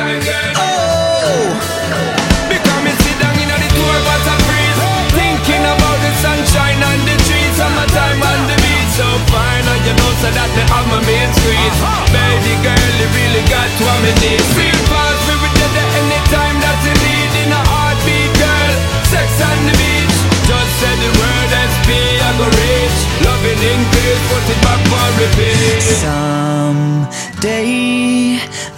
Time, quick time, girl. Oh. Because me sit down in the tour bus and freeze Thinking about the sunshine and the trees Summertime on the beach so fine And you know so that they have my main street uh-huh.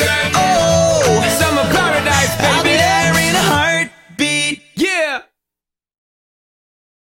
oh.